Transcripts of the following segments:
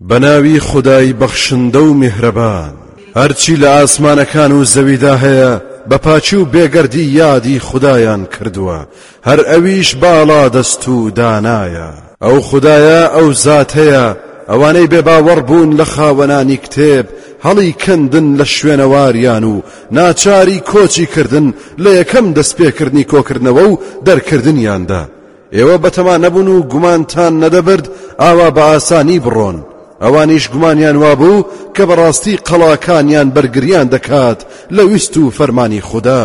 بەناوی خودای بەخشندە و میهرەبان. هەرچی لە ئاسمانەکان و زەویدا هەیە بە پاکی و بێگەردی یادی خودایان کردووە، هەر ئەویش باڵادەست و دانایە. ئەو خودایە ئەو زاتەیە ئەوانەی بێ باوەڕ بوون لە خاوەنانی کتێب هەڵی کەندن لە شوێنەواریان و ناچاری کۆچی کردن لە یەکەم دەستپێکردنی کۆکردنەوە و دەرکردنیاندا، ئێوە بەتەما نەبوون و گومانتان نەدەبرد ئاوا بە ئاسانی بڕۆن ئەوانیش گومانیان وابوو کە بەڕاستی قەڵاکانیان بەرگریان دەکات لە ویست و فەرمانی خوددا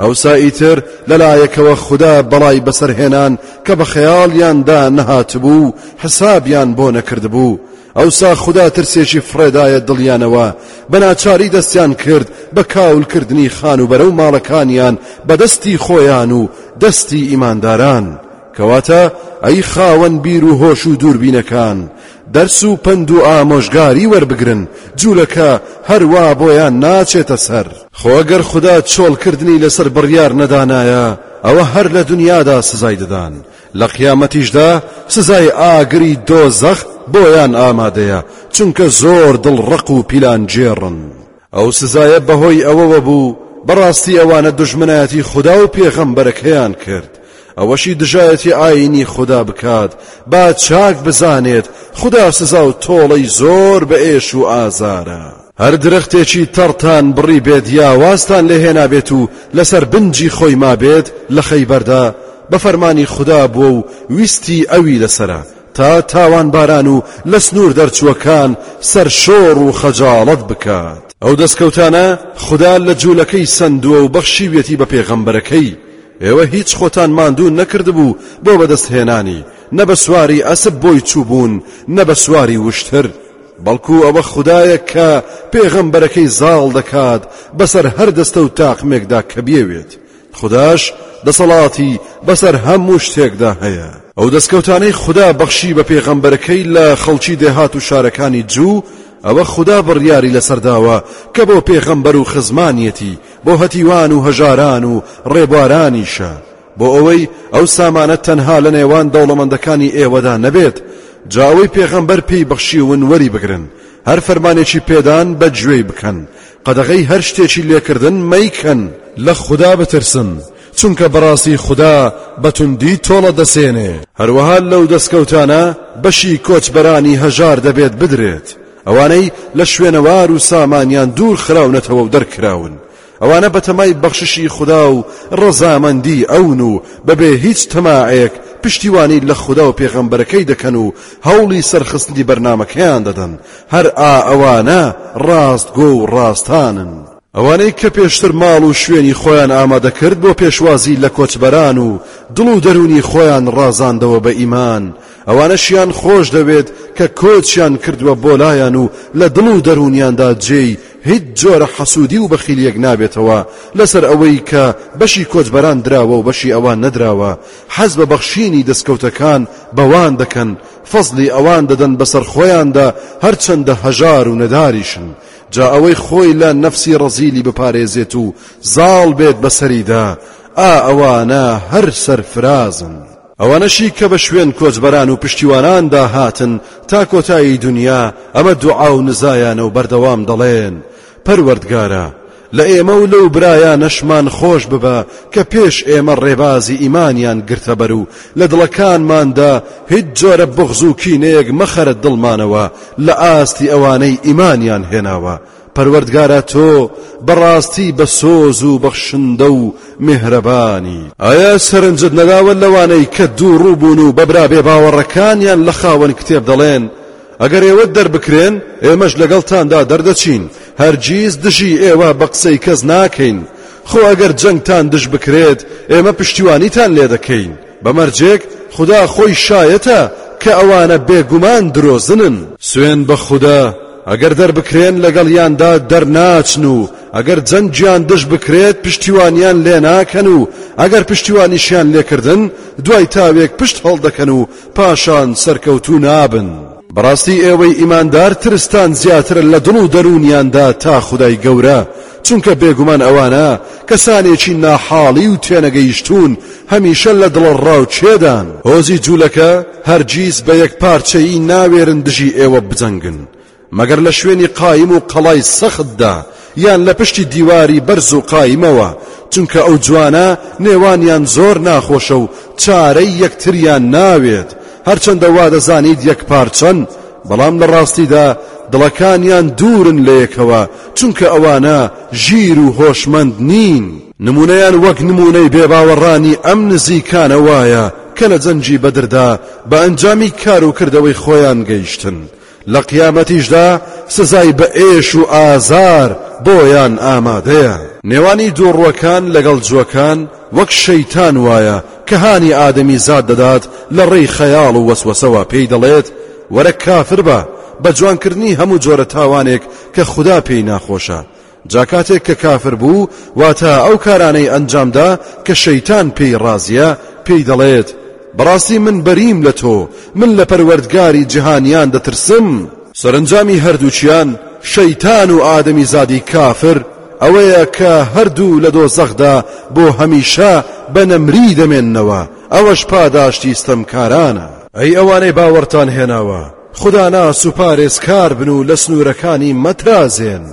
ئەوسا ئیتر لەلایەکەوە خوددا بەڵای بەسەرهێنان کە بە خەیاڵیاندا نەهاتبوو حسابیان بۆ نەکردبوو ئەوسا خودا ترسێکی فڕێدایە دڵیانەوە، بەناچاری دەستیان کرد بە کاولکردنی خانوبەرە و ماڵەکانیان بە دەستی خۆیان و دەستی ئیمانداران، کەواتە ئەی خاوەن بیر و هۆش و دووربینەکان دەرس و پەند و ئامۆژگاری وەربگرن، جولەکە هەروا بۆیان ناچێتە سەر. خۆ گەر خودا چۆڵکردنی لەسەر بڕیار نەدانایە ئەوە هەر لە دنیادا سزای دەدان، لە قیامەتیشدا سزای ئاگری دۆزەخ بۆیان ئامادەیە، چونکە زۆر دڵ ڕەق و پیلانگێڕن. ئەو سزایە بەهۆی ئەوەوە بوو بەڕاستی ئەوانە دوژمنایەتی خودا و پێغەمبەرەکەیان کرد، ئەوەشی دژایەتی ئاینی خودا بکات با چاک بزانێت خودا سزا و تۆڵەی زۆر بە ئێش و ئازارە. هەر درەختێکی تەڕتان بڕیبێت یا وازتان لێ هێنابێت و لەسەر بنجی خۆی مابێت لە خەیبەردا، بە فەرمانی خودا بووە و ویستی ئەوی لەسەرە، تا تاوانباران و لە سنوور دەرچووەکان سەرشۆڕ و خەجاڵەت بکات. ئەو دەستکەوتانە خودا لە جوولەکەی سەندووە و بەخشیویەتی بە پێغەمبەرەکەی، ئێوە هیچ خۆتان ماندوو نەکردبوو بۆ بەدەستهێنانی، نە بە سواری ئەسپ بۆی چووبوون نە بە سواری وشتر، بەڵکو ئەوە خودایە کە پێغەمبەرەکەی زاڵ دەکات بەسەر هەر دەستە و تاقمێکدا کە بیەوێت خوداش دەسەڵاتی بەسەر هەموو شتێکدا هەیە ئەو دەستکەوتانەی خودا بەخشی بە پێغەمبەرەکەی لە خەڵکی دێهات و شارەکانی جوو ئەوە خودا بڕیاری لەسەرداوە کە بۆ پێغەمبەر و خزمانیەتی بۆ هەتیوان و هەژاران و ڕێبوارانیشە بۆ ئەوەی ئەو سامانە تەنها لە نێوان دەوڵەمەندەکانی ئێوەدا نەبێت جا ئەوەی پێغەمبەر پێی بەخشیون وەری بگرن هەر فەرمانێکی پێدان بە گوێی بکەن قەدەغەی هەر شتێکی لێکردن مەیکەن لە خودا بترسن چونکە بەڕاستی خودا بەتوندی تۆڵە دەسێنێ هەروەها لەو دەستکەوتانە بەشی کۆچبەرانی هەژار دەبێت بدرێت ئەوانەی لە شوێنەوار و سامانیان دوور خراونەتەوە و دەرکراون ئەوانە بەتەمای بەخششی خودا و ڕەزامەندی ئەون و بەبێ هیچ تەماعێک پشتیوانی لە خودا و پێغەمبەرەکەی دەکەن و هەوڵی سەرخستنی بەرنامەکەیان دەدەن، هەر ئا ئەوانە ڕاستگۆ و ڕاستانن. ئەوانەی کە پێشتر ماڵ و شوێنی خۆیان ئامادە کرد بۆ پێشوازی لە کۆچبەران و دڵ و دەروونی خۆیان ڕازاندەوە بە ئیمان، ئەوانەشیان خۆش دەوێت کە کۆچیان کردووە بۆ لایان و لە دڵ و دەروونیاندا جێی هیچ جۆرە حەسودی و بەخیلیەک نابێتەوە لەسەر ئەوەی کە بەشی کۆچبەران دراوە و بەشی ئەوان نەدراوە، حەز بە بەخشینی دەستکەوتەکان بەوان دەکەن، فەزڵی ئەوان دەدەن بەسەر خۆیاندا هەرچەندە هەژار و نەداریشن، جا ئەوەی خۆی لە نەفسی ڕەزیلی بپارێزێت و زاڵ بێت بەسەریدا، ئا ئەوانە هەر سەرفرازن. ئەوانەشی کە بە شوێن کۆچبەران و پشتیواناندا هاتن تا کۆتایی دونیا، ئەمە دوعا و نزایانە و بەردەوام دەڵێن، پەروەردگارا، لە ئێمە و لەو برایانەشمان خۆش ببە کە پێش ئێمە ڕێبازی ئیمانیان گرتەبەر و لە دڵەکانماندا هیچ جۆرە بوغز و کینەیەک مەخەرە دڵمانەوە لە ئاستی ئەوانەی ئیمانیان هێناوە پەروەردگارا تۆ بەڕاستی بەسۆز و بەخشندە و مێهرەبانی. ئایا سەرنجت نەداوە لەوانەی کە دوو ڕوو بوون و بە برا بێ باوەڕەکانیان لە خاوەن کتێب دەڵێن، ئەگەر ئێوە دەربکرێن ئێمەش لەگەڵتاندا دەردەچین، هەرگیز دژی ئێوە بە قسەی کەس ناکەین، خۆ ئەگەر جەنگتان دژ بکرێت ئێمە پشتیوانیتان لێدەکەین. بە مەرجێک خودا خۆی شایەتە کە ئەوانە بێگومان درۆزنن. سوێن بە خودا ئەگەر دەربکرێن لەگەڵیاندا دەرناچن و ئەگەر جەنگیان دژ بکرێت پشتیوانیان لێناکەن و ئەگەر پشتیوانیشیان لێکردن دوای تاوێک پشت هەڵدەکەن و پاشان سەرکەوتوو نابن. بەڕاستی ئێوەی ئیماندار ترستان زیاترە لە دڵ و دەروونیاندا تا خودای گەورە، چونکە بێگومان ئەوانە کەسانێکی ناحاڵی و تێنەگەیشتوون، هەمیشە لە دڵەڕاوکێدان. هۆزی جوولەکە هەرگیز بە یەکپارچەیی ناوێرن دژی ئێوە بجەنگن، مەگەر لە شوێنی قایم و قەڵای سەختدا، یان لە پشتی دیواری بەرز و قایمەوە، چونکە ئەو جوانە نێوانیان زۆر ناخۆشە و چارەی یەکتریان ناوێت، هەرچەندە وادەزانیت یەکپارچەن، بەڵام لە ڕاستیدا دڵەکانیان دوورن لە یەکەوە، چونکە ئەوانە ژیر و هۆشمەند نین. نموونەیان وەک نموونەی بێباوەڕانی ئەم نزیکانە وایە کە لە جەنگی بەدردا بە ئەنجامی کار و کردەوەی خۆیان گەیشتن، لە قیامەتیشدا سزای بە ئێش و ئازار بۆیان ئامادەیە. نێوانی دووڕووەکان لەگەڵ جووەکان. وەک شەیتان وایە کە هانی ئادەمی زاد دەدات لە ڕێی خەیاڵ و وەسوەسەوە پێی دەڵێت وەرە کافر بە بە جوانکردنی هەموو جۆرە تاوانێک کە خودا پێی ناخۆشە جا کاتێک کە کافر بوو واتە ئەو کارانەی ئەنجامدا کە شەیتان پێی ڕازیە پێی دەڵێت بەڕاستی من بەریم لە تۆ من لە پەروەردگاری جیهانیان دەترسم سەرەنجامی هەردووکیان شەیتان و ئادەمی زادی کافر ئەوەیە کە هەردوو لە دۆزەخدا بۆ هەمیشە بە نەمری دەمێننەوە، ئەوەش پاداشتی ستەمکارانە. ئەی ئەوانەی باوەڕتان هێناوە، خوداناس و پارێزکار بن و لە سنوورەکانی مەترازێن،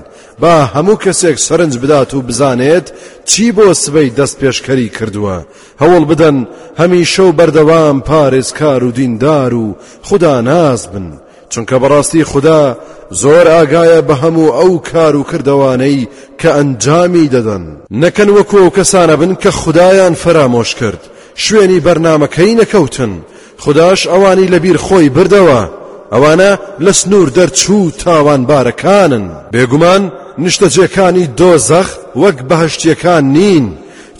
با هەموو کەسێک سەرنج بدات و بزانێت چی بۆ سبەی دەستپێشکەری کردووە، هەوڵ بدەن هەمیشە و بەردەوام پارێزکار و دیندار و خوداناس بن، چونکە بەڕاستی خودا زۆر ئاگایە بە هەموو ئەو کار و کردەوانەی کە ئەنجامی دەدەن. نەکەن وەکو ئەو کەسانە بن کە خودایان فەرامۆش کرد، شوێنی بەرنامەکەی نەکەوتن، خوداش ئەوانی لەبیر خۆی بردەوە، ئەوانە لە سنوور دەرچوو تاوانبارەکانن. بێگومان نیشتەجێکانی دۆزەخ وەک بەهەشتییەکان نین،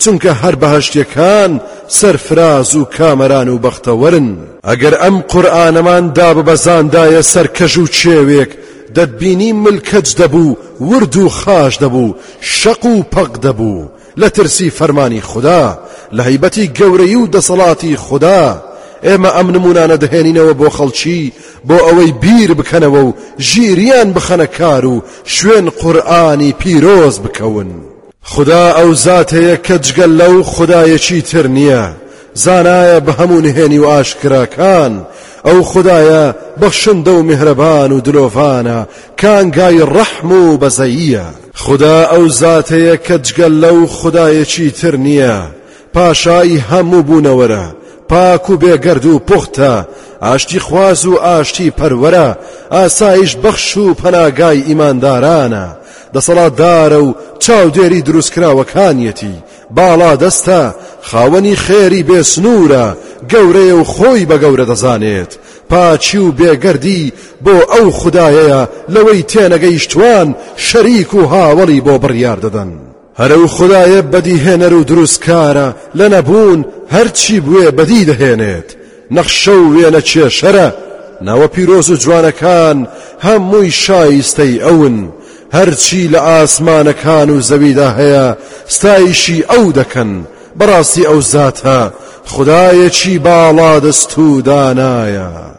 چونکە هەر بەهەشتیەکان سەرفراز و کامەران و بەختەوەرن. ئەگەر ئەم قورئانەمان داببەزاندایە سەر کەژ و چێوێک دەتبینی ملکەچ دەبوو ورد و خاش دەبوو شەق و پەق دەبوو لە ترسی فەرمانی خودا لە هەیبەتی گەورەی و دەسەڵاتی خودا ئێمە ئەم نمونانە دەهێنینەوە بۆ خەڵکی بۆ ئەوەی بیر بکەنەوە و ژیریان بخەنە کار و شوێن قورئانی پیرۆز بکەون خودا ئەو زاتەیە کە جگە لەو خودایەکی تر نییە، زانایە بە هەموو نهێنی و ئاشکراکان، ئەو خودایە بەخشندە و میهرەبان و دلۆڤانە، کانگای ڕەحم و بەزەییە. خودا ئەو زاتەیە کە جگە لەو خودایەکی تر نییە، پاشای هەموو بوونەوەرە، پاک و بێگەرد و پوختە، ئاشتیخواز و ئاشتی پەروەرە، ئاسایش بەخش و پەناگای ئیماندارانە، دەسەڵاتدارە و چاودێری دروستکراوەکانیەتی، باڵادەستە، خاوەنی خێری بێ سنوورە، گەورەیە و خۆی بە گەورە دەزانێت، پاکی و بێگەردی بۆ ئەو خودایەیە لەوەی تێنەگەیشتوان شەریک و هاوەڵی بۆ بڕیار دەدەن. هەر ئەو خودایە بەدیهێنەر و دروستکارە لە نەبوون هەرچی بوێ بەدی دەهێنێت، نەخشە و وێنە کێشەرە، ناوە پیرۆز و جوانەکان هەمووی شایستەی ئەون، هەرچی لە ئاسمانەکان و زەویدا هەیە ستایشی ئەو دەکەن، بەڕاستی ئەو زاتە خودایەکی باڵادەست و دانایە.